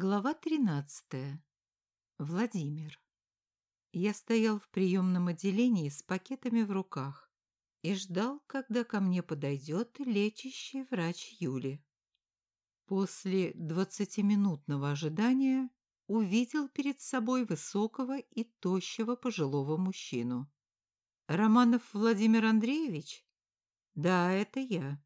Глава 13. Владимир. Я стоял в приемном отделении с пакетами в руках и ждал, когда ко мне подойдет лечащий врач Юли. После двадцатиминутного ожидания увидел перед собой высокого и тощего пожилого мужчину. «Романов Владимир Андреевич?» «Да, это я».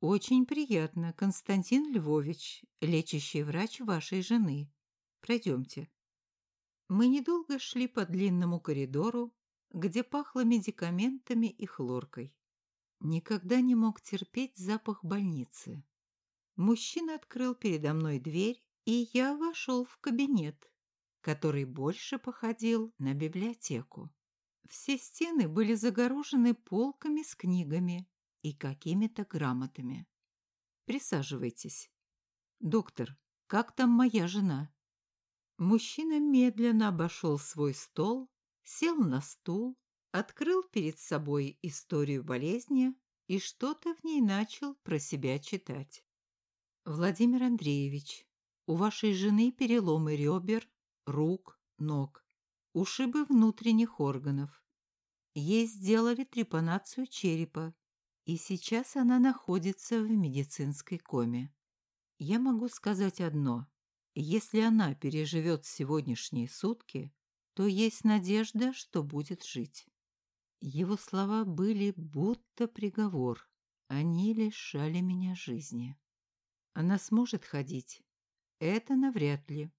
«Очень приятно, Константин Львович, лечащий врач вашей жены. Пройдемте». Мы недолго шли по длинному коридору, где пахло медикаментами и хлоркой. Никогда не мог терпеть запах больницы. Мужчина открыл передо мной дверь, и я вошел в кабинет, который больше походил на библиотеку. Все стены были загорожены полками с книгами, и какими-то грамотами. Присаживайтесь. Доктор, как там моя жена? Мужчина медленно обошел свой стол, сел на стул, открыл перед собой историю болезни и что-то в ней начал про себя читать. Владимир Андреевич, у вашей жены переломы ребер, рук, ног, ушибы внутренних органов. Ей сделали трепанацию черепа, и сейчас она находится в медицинской коме. Я могу сказать одно. Если она переживет сегодняшние сутки, то есть надежда, что будет жить. Его слова были будто приговор. Они лишали меня жизни. Она сможет ходить? Это навряд ли.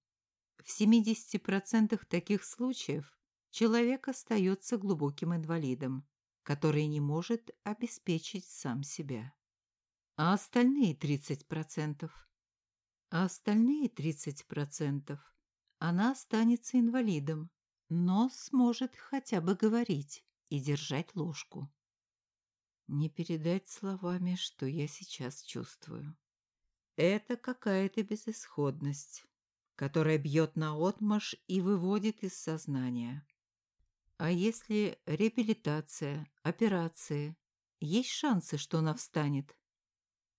В 70% таких случаев человек остается глубоким инвалидом который не может обеспечить сам себя. А остальные 30%? А остальные 30% она останется инвалидом, но сможет хотя бы говорить и держать ложку. Не передать словами, что я сейчас чувствую. Это какая-то безысходность, которая бьет наотмашь и выводит из сознания. А если реабилитация, операции, есть шансы, что она встанет?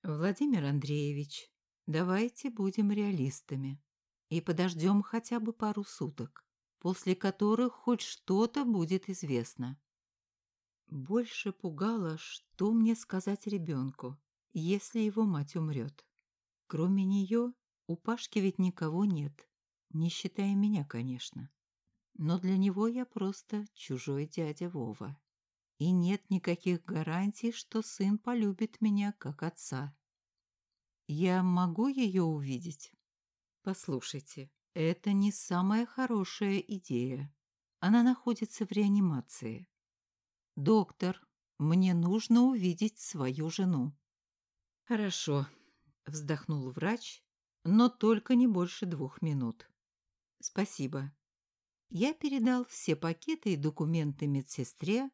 Владимир Андреевич, давайте будем реалистами и подождем хотя бы пару суток, после которых хоть что-то будет известно. Больше пугало, что мне сказать ребенку, если его мать умрет. Кроме нее, у Пашки ведь никого нет, не считая меня, конечно но для него я просто чужой дядя Вова. И нет никаких гарантий, что сын полюбит меня как отца. Я могу ее увидеть? Послушайте, это не самая хорошая идея. Она находится в реанимации. Доктор, мне нужно увидеть свою жену. Хорошо, вздохнул врач, но только не больше двух минут. Спасибо. Я передал все пакеты и документы медсестре,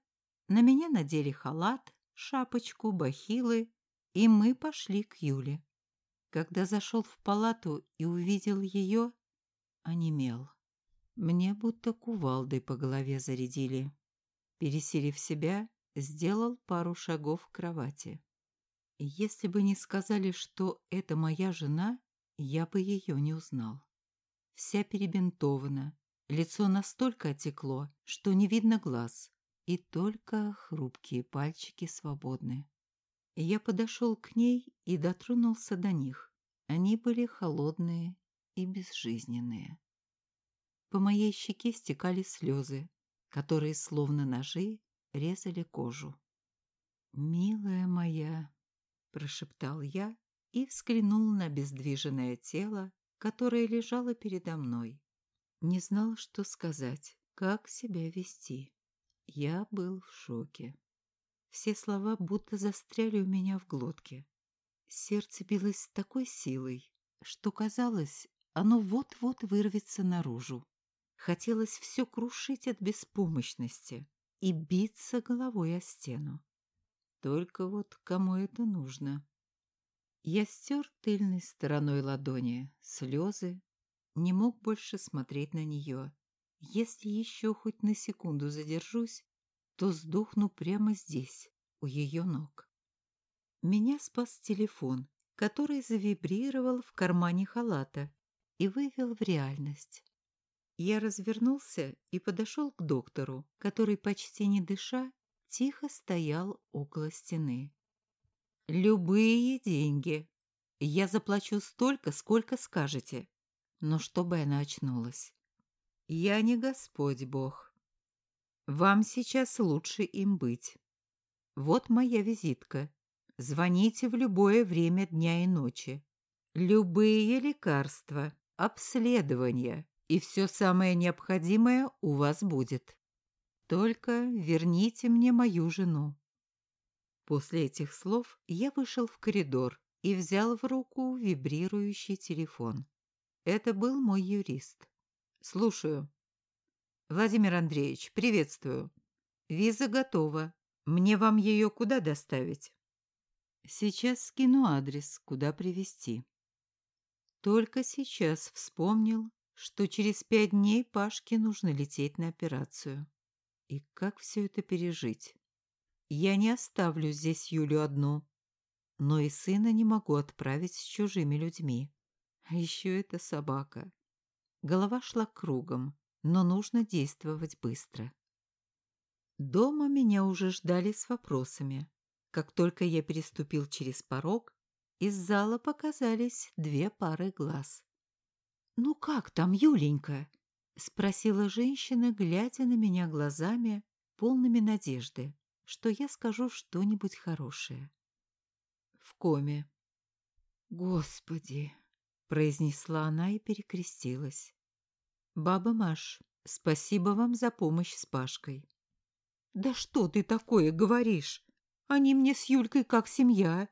на меня надели халат, шапочку, бахилы, и мы пошли к Юле. Когда зашел в палату и увидел ее, онемел. Мне будто кувалдой по голове зарядили. Пересилив себя, сделал пару шагов к кровати. Если бы не сказали, что это моя жена, я бы ее не узнал. Вся перебинтована, Лицо настолько отекло, что не видно глаз, и только хрупкие пальчики свободны. Я подошел к ней и дотронулся до них. Они были холодные и безжизненные. По моей щеке стекали слезы, которые, словно ножи, резали кожу. «Милая моя», — прошептал я и взглянул на бездвиженное тело, которое лежало передо мной. Не знал, что сказать, как себя вести. Я был в шоке. Все слова будто застряли у меня в глотке. Сердце билось с такой силой, что казалось, оно вот-вот вырвется наружу. Хотелось все крушить от беспомощности и биться головой о стену. Только вот кому это нужно? Я стер тыльной стороной ладони слезы, не мог больше смотреть на нее. Если еще хоть на секунду задержусь, то сдохну прямо здесь, у ее ног. Меня спас телефон, который завибрировал в кармане халата, и вывел в реальность. Я развернулся и подошел к доктору, который, почти не дыша, тихо стоял около стены. «Любые деньги. Я заплачу столько, сколько скажете, но чтобы она очнулась. Я не Господь Бог. Вам сейчас лучше им быть. Вот моя визитка. Звоните в любое время дня и ночи. Любые лекарства, обследования и все самое необходимое у вас будет. Только верните мне мою жену. После этих слов я вышел в коридор и взял в руку вибрирующий телефон. Это был мой юрист. Слушаю. Владимир Андреевич, приветствую. Виза готова. Мне вам ее куда доставить? Сейчас скину адрес, куда привезти. Только сейчас вспомнил, что через пять дней Пашке нужно лететь на операцию. И как все это пережить? Я не оставлю здесь Юлю одну, но и сына не могу отправить с чужими людьми. А еще эта собака. Голова шла кругом, но нужно действовать быстро. Дома меня уже ждали с вопросами. Как только я переступил через порог, из зала показались две пары глаз. «Ну как там, Юленька?» — спросила женщина, глядя на меня глазами, полными надежды, что я скажу что-нибудь хорошее. «В коме». «Господи!» — произнесла она и перекрестилась. «Баба Маш, спасибо вам за помощь с Пашкой». «Да что ты такое говоришь? Они мне с Юлькой как семья».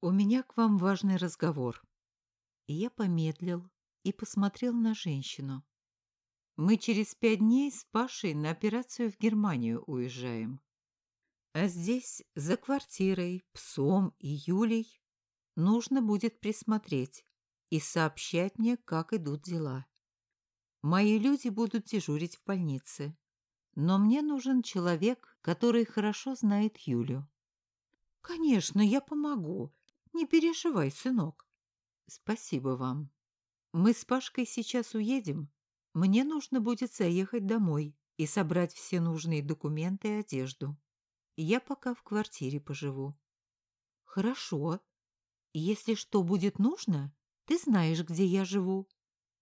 «У меня к вам важный разговор». И я помедлил, и посмотрел на женщину. «Мы через пять дней с Пашей на операцию в Германию уезжаем. А здесь, за квартирой, псом и Юлей, нужно будет присмотреть и сообщать мне, как идут дела. Мои люди будут дежурить в больнице, но мне нужен человек, который хорошо знает Юлю». «Конечно, я помогу. Не переживай, сынок». «Спасибо вам». Мы с Пашкой сейчас уедем. Мне нужно будет заехать домой и собрать все нужные документы и одежду. Я пока в квартире поживу. Хорошо. Если что будет нужно, ты знаешь, где я живу,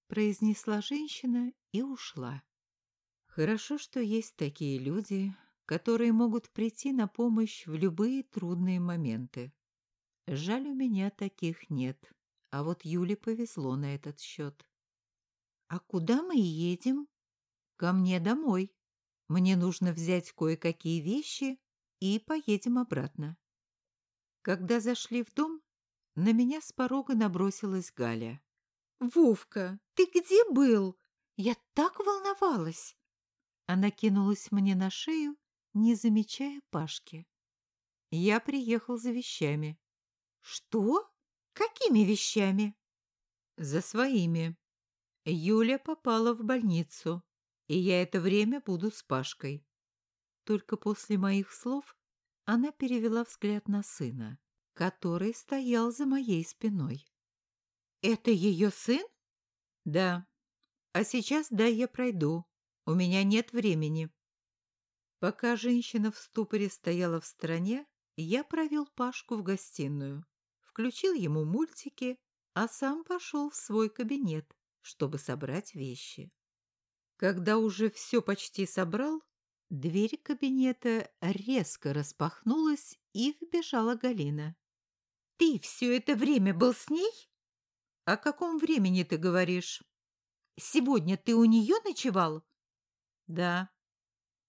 произнесла женщина и ушла. Хорошо, что есть такие люди, которые могут прийти на помощь в любые трудные моменты. Жаль, у меня таких нет. А вот Юле повезло на этот счет. «А куда мы едем?» «Ко мне домой. Мне нужно взять кое-какие вещи и поедем обратно». Когда зашли в дом, на меня с порога набросилась Галя. «Вовка, ты где был? Я так волновалась!» Она кинулась мне на шею, не замечая Пашки. Я приехал за вещами. «Что?» Какими вещами? За своими. Юля попала в больницу, и я это время буду с Пашкой. Только после моих слов она перевела взгляд на сына, который стоял за моей спиной. «Это ее сын?» «Да. А сейчас дай я пройду. У меня нет времени». Пока женщина в ступоре стояла в стороне, я провел Пашку в гостиную включил ему мультики, а сам пошел в свой кабинет, чтобы собрать вещи. Когда уже все почти собрал, дверь кабинета резко распахнулась, и вбежала Галина. «Ты все это время был с ней?» «О каком времени ты говоришь?» «Сегодня ты у нее ночевал?» «Да».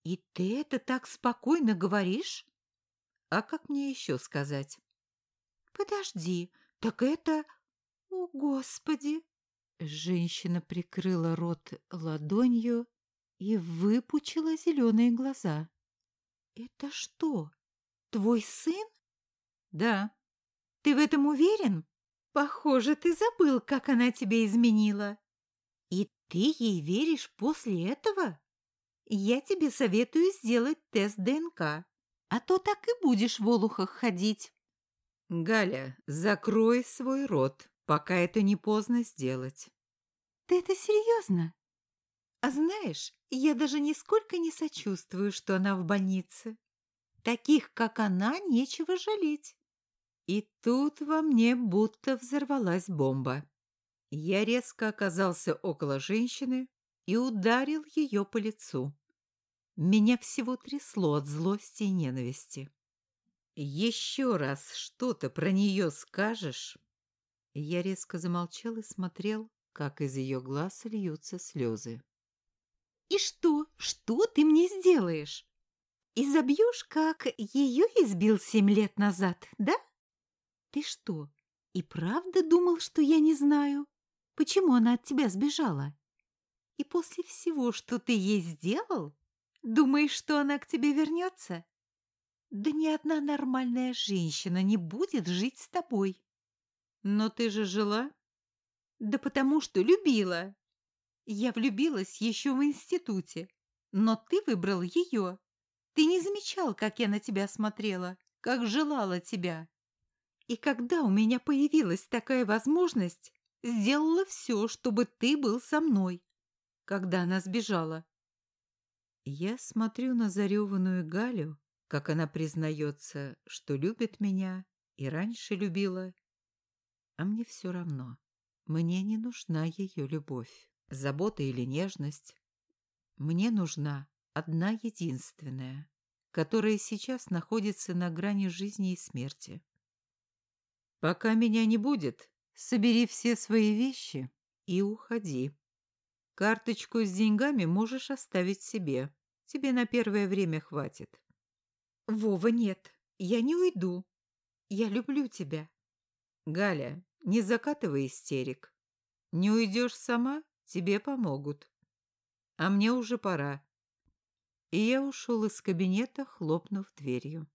«И ты это так спокойно говоришь?» «А как мне еще сказать?» «Подожди, так это... О, Господи!» Женщина прикрыла рот ладонью и выпучила зеленые глаза. «Это что, твой сын?» «Да». «Ты в этом уверен? Похоже, ты забыл, как она тебя изменила. И ты ей веришь после этого? Я тебе советую сделать тест ДНК, а то так и будешь в олухах ходить». «Галя, закрой свой рот, пока это не поздно сделать. Ты это серьезно? А знаешь, я даже нисколько не сочувствую, что она в больнице. Таких, как она, нечего жалеть. И тут во мне будто взорвалась бомба. Я резко оказался около женщины и ударил ее по лицу. Меня всего трясло от злости и ненависти. «Еще раз что-то про нее скажешь?» Я резко замолчал и смотрел, как из ее глаз льются слезы. «И что? Что ты мне сделаешь? Изобьешь, как ее избил семь лет назад, да? Ты что, и правда думал, что я не знаю, почему она от тебя сбежала? И после всего, что ты ей сделал, думаешь, что она к тебе вернется? Да ни одна нормальная женщина не будет жить с тобой. Но ты же жила? Да потому что любила. Я влюбилась еще в институте, но ты выбрал ее. Ты не замечал, как я на тебя смотрела, как желала тебя. И когда у меня появилась такая возможность, сделала все, чтобы ты был со мной, когда она сбежала. Я смотрю на зареванную Галю, как она признается, что любит меня и раньше любила. А мне все равно. Мне не нужна ее любовь забота или нежность. Мне нужна одна единственная, которая сейчас находится на грани жизни и смерти. Пока меня не будет, собери все свои вещи и уходи. Карточку с деньгами можешь оставить себе. Тебе на первое время хватит. Вова, нет, я не уйду. Я люблю тебя. Галя, не закатывай истерик. Не уйдешь сама, Тебе помогут. А мне уже пора. И я ушел из кабинета, хлопнув дверью.